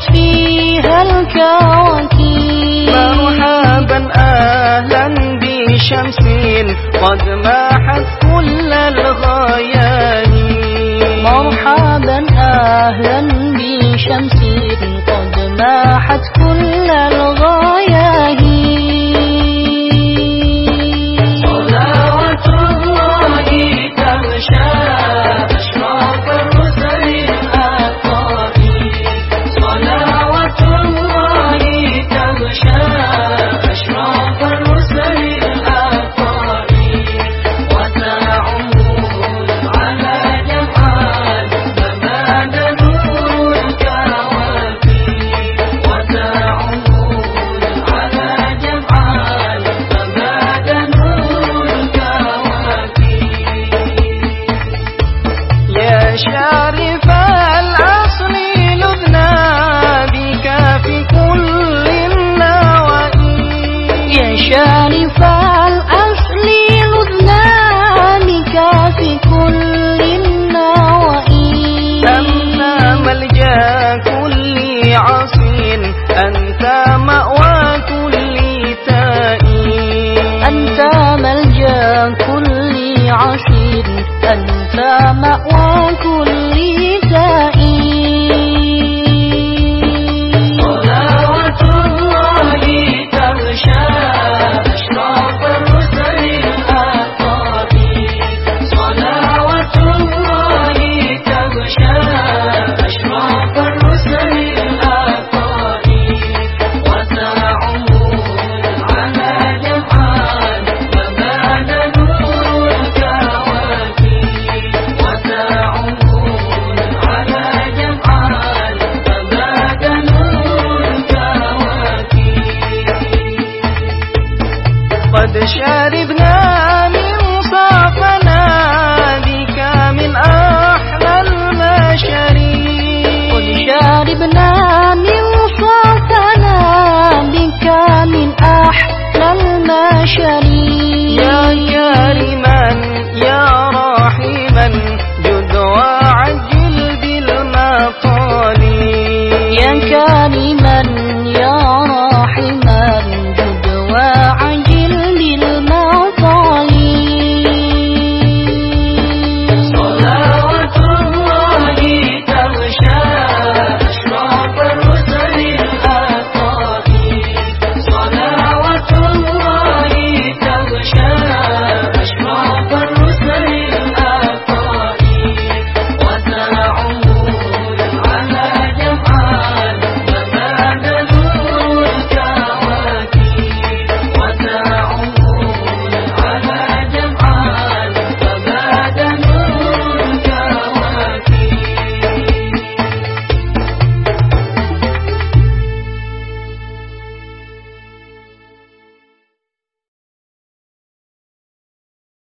فيها الكواكب مرحبا أهلا بشمس قد ماحت كل الغيان مرحبا أهلا بشمس قد ماحت love.